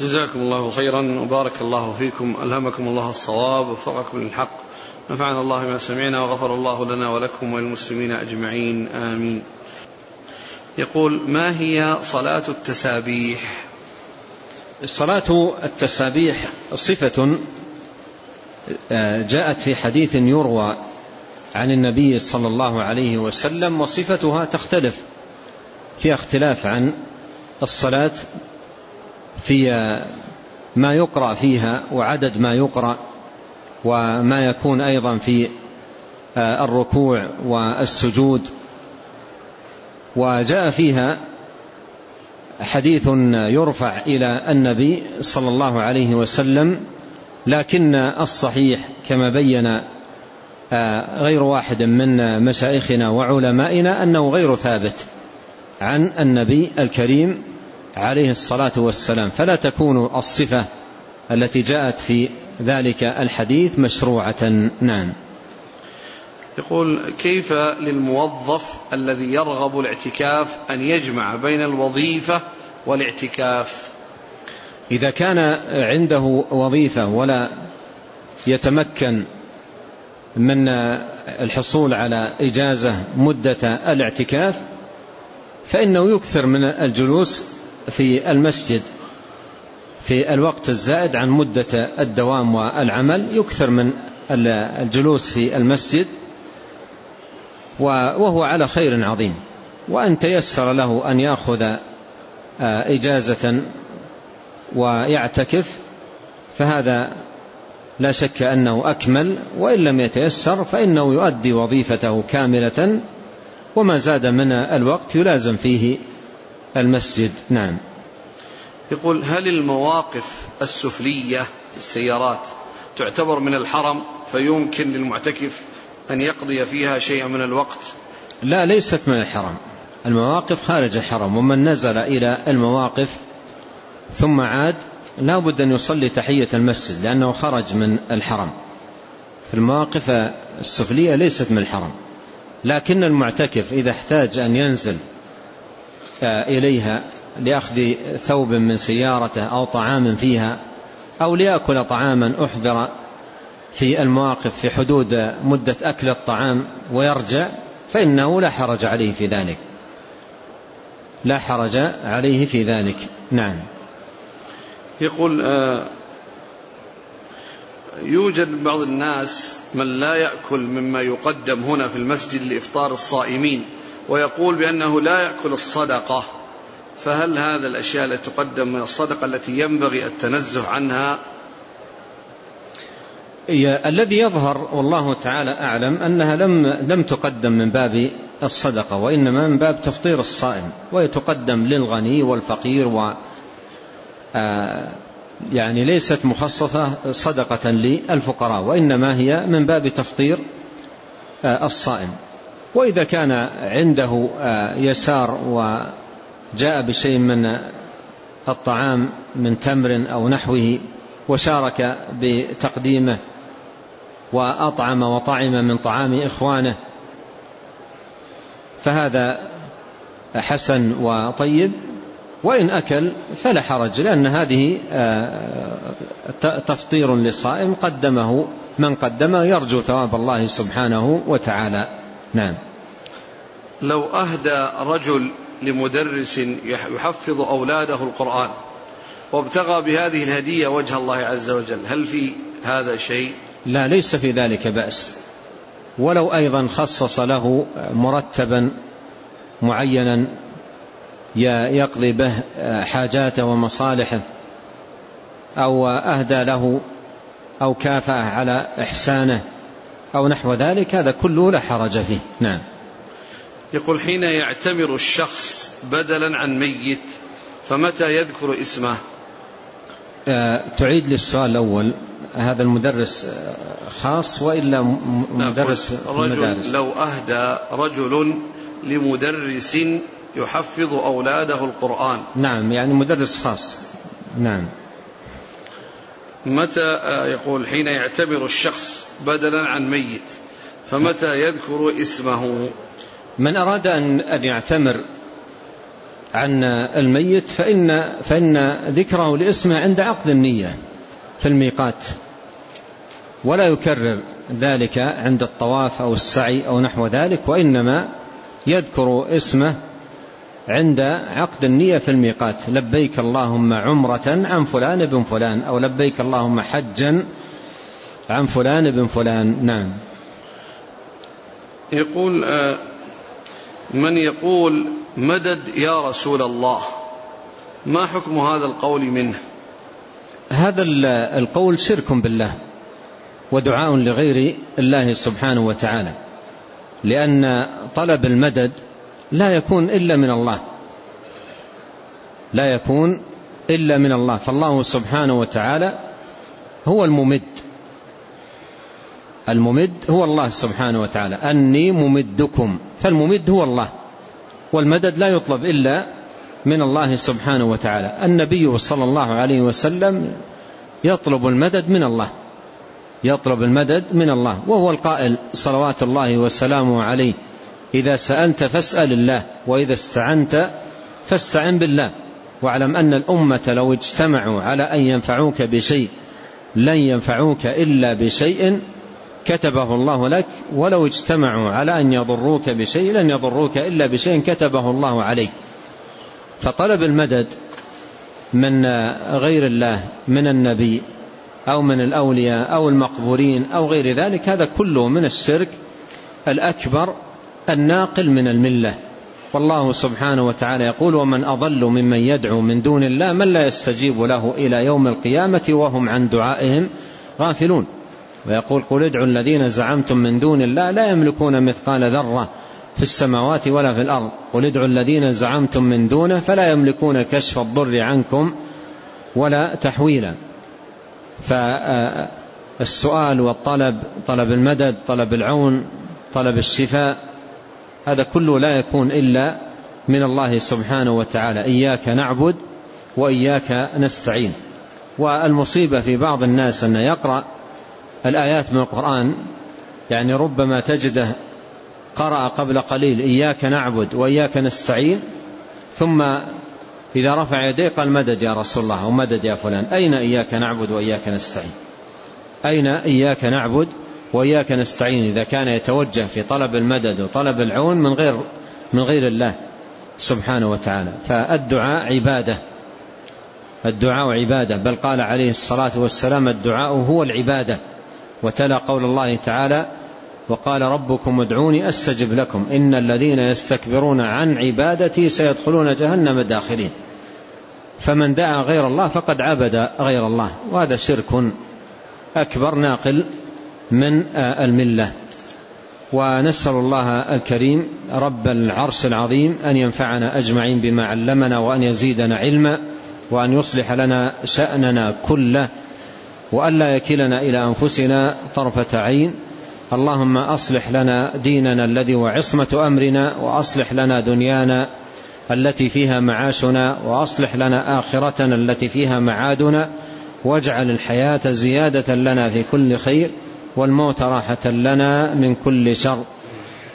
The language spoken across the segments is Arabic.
جزاكم الله خيرا وبارك الله فيكم ألهمكم الله الصواب ووفقكم للحق. نفعنا الله ما سمعنا وغفر الله لنا ولكم وللمسلمين أجمعين آمين. يقول ما هي صلاة التسابيح؟ صلاة التسابيح صفة آه، جاءت في حديث يروى عن النبي صلى الله عليه وسلم وصفتها تختلف في اختلاف عن الصلاة في ما يقرأ فيها وعدد ما يقرأ وما يكون أيضا في آه، الركوع والسجود. وجاء فيها حديث يرفع إلى النبي صلى الله عليه وسلم لكن الصحيح كما بين آه، غير واحد من مشايخنا وعلمائنا أنه غير ثابت عن النبي الكريم عليه الصلاة والسلام. فلا تكون الصفة التي جاءت في ذلك الحديث مشروعة نعم يقول كيف للموظف الذي يرغب الاعتكاف أن يجمع بين الوظيفة والاعتكاف؟ إذا كان عنده وظيفة ولا يتمكن من الحصول على إجازة مدة الاعتكاف فإنه يكثر من الجلوس في المسجد في الوقت الزائد عن مدة الدوام والعمل يكثر من الجلوس في المسجد وهو على خير عظيم. وأن تيسر له أن يأخذ آه، إجازة ويعتكف فهذا لا شك أنه أكمل وإن لم يتيسر فإنه يؤدي وظيفته كاملة وما زاد من الوقت يلازم فيه المسجد. نعم. يقول هل المواقف السفلية السيارات تعتبر من الحرم فيمكن للمعتكف أن يقضي فيها شيئا من الوقت؟ لا ليست من الحرم. المواقف خارج الحرم ومن نزل إلى المواقف ثم عاد لا بد أن يصلي تحية المسجد لأنه خرج من الحرم. المواقف السفلية ليست من الحرم. لكن المعتكف إذا احتاج أن ينزل إليها لأخذ ثوب من سيارته أو طعام فيها أو ليأكل طعاما أحضر في المواقف في حدود مدة أكل الطعام ويرجع فإنه لا حرج عليه في ذلك. لا حرج عليه في ذلك. نعم. يقول آه، يوجد بعض الناس من لا يأكل مما يقدم هنا في المسجد لإفطار الصائمين. ويقول بأنه لا يأكل الصدقة فهل هذا الأشياء التي تقدم من الصدقة التي ينبغي التنزه عنها؟ الذي يظهر والله تعالى أعلم أنها لم, لم تقدم من باب الصدقة وإنما من باب تفطير الصائم ويتقدم للغني والفقير و آه، يعني ليست مخصصة صدقة للفقراء وإنما هي من باب تفطير آه، الصائم. وإذا كان عنده آه، يسار وجاء بشيء من الطعام من تمر أو نحوه وشارك بتقديمه وأطعم وطعم من طعام إخوانه فهذا حسن وطيب. وإن أكل فلا حرج لأن هذه آه، تفطير للصائم قدمه من قدمه يرجو ثواب الله سبحانه وتعالى. نعم. لو أهدى رجل لمدرس يحفظ أولاده القرآن وابتغى بهذه الهدية وجه الله عز وجل هل في هذا شيء؟ لا ليس في ذلك بأس. ولو أيضا خصص له مرتبا معينا يقضي به حاجاته ومصالحه أو أهدى له أو كافأه على إحسانه. أو نحو ذلك هذا كله لا حرج فيه. نعم. يقول حين يعتمر الشخص بدلا عن ميت فمتى يذكر اسمه؟ آه، تعيد للسؤال الأول. هذا المدرس خاص وإلا نعم، مدرس رجل لو أهدى رجل لمدرس يحفظ أولاده القرآن. نعم يعني مدرس خاص. نعم. متى يقول حين يعتبر الشخص بدلا عن ميت؟ فمتى يذكر اسمه؟ من أراد أن يعتمر عن الميت فإن, فإن ذكره لاسمه عند عقد النية في الميقات. ولا يكرر ذلك عند الطواف أو السعي أو نحو ذلك وإنما يذكر اسمه عند عقد النية في الميقات. لبيك اللهم عمرة عن فلان بن فلان أو لبيك اللهم حجا عن فلان بن فلان. نعم. يقول آه، من يقول مدد يا رسول الله ما حكم هذا القول منه؟ هذا القول شرك بالله ودعاء لغير الله سبحانه وتعالى لأن طلب المدد لا يكون إلا من الله. لا يكون إلا من الله. فالله سبحانه وتعالى هو الممد. الممد هو الله سبحانه وتعالى. أني ممدكم. فالممد هو الله. والمدد لا يطلب إلا من الله سبحانه وتعالى. النبي صلى الله عليه وسلم يطلب المدد من الله. يطلب المدد من الله. وهو القائل صلوات الله وسلامه عليه. إذا سألت فاسأل الله وإذا استعنت فاستعن بالله. واعلم أن الأمة لو اجتمعوا على أن ينفعوك بشيء لن ينفعوك إلا بشيء كتبه الله لك. ولو اجتمعوا على أن يضروك بشيء لن يضروك إلا بشيء كتبه الله عليك. فطلب المدد من غير الله من النبي أو من الأولياء أو المقبورين أو غير ذلك هذا كله من الشرك الأكبر الناقل من الملة. والله سبحانه وتعالى يقول ومن أضل ممن يدعو من دون الله من لا يستجيب له إلى يوم القيامة وهم عن دعائهم غافلون. ويقول قل ادعوا الذين زعمتم من دون الله لا يملكون مثقال ذرة في السماوات ولا في الأرض. قل ادعوا الذين زعمتم من دونه فلا يملكون كشف الضر عنكم ولا تحويلا. فالسؤال والطلب طلب المدد طلب العون طلب الشفاء هذا كله لا يكون إلا من الله سبحانه وتعالى. إياك نعبد وإياك نستعين. والمصيبة في بعض الناس أن يقرأ الآيات من القرآن يعني ربما تجده قرأ قبل قليل إياك نعبد وإياك نستعين ثم إذا رفع يديه قال مدد يا رسول الله أو مدد يا فلان أين إياك نعبد وإياك نستعين؟ أين إياك نعبد وإياك نستعين إذا كان يتوجه في طلب المدد وطلب العون من غير من غير الله سبحانه وتعالى. فالدعاء عبادة. الدعاء عبادة. بل قال عليه الصلاة والسلام الدعاء هو العبادة. وتلا قول الله تعالى وقال ربكم ادعوني أستجب لكم. إن الذين يستكبرون عن عبادتي سيدخلون جهنم داخلين. فمن دعا غير الله فقد عبد غير الله. وهذا شرك أكبر ناقل. من الملة. ونسأل الله الكريم رب العرش العظيم أن ينفعنا أجمعين بما علمنا وأن يزيدنا علما وأن يصلح لنا شأننا كله وأن لا يكلنا إلى أنفسنا طرفة عين. اللهم أصلح لنا ديننا الذي هو عصمة أمرنا وأصلح لنا دنيانا التي فيها معاشنا وأصلح لنا آخرتنا التي فيها معادنا واجعل الحياة زيادة لنا في كل خير. والموت راحة لنا من كل شر.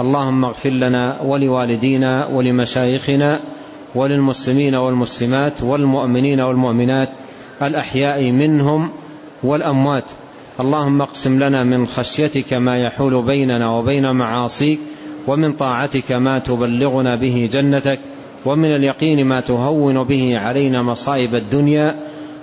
اللهم اغفر لنا ولوالدينا ولمشايخنا وللمسلمين والمسلمات والمؤمنين والمؤمنات الأحياء منهم والأموات. اللهم اقسم لنا من خشيتك ما يحول بيننا وبين معاصيك ومن طاعتك ما تبلغنا به جنتك ومن اليقين ما تهون به علينا مصائب الدنيا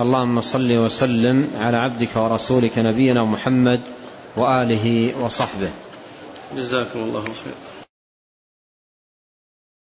اللهم صل وسلم على عبدك ورسولك نبينا محمد وآله وصحبه. جزاكم الله خير.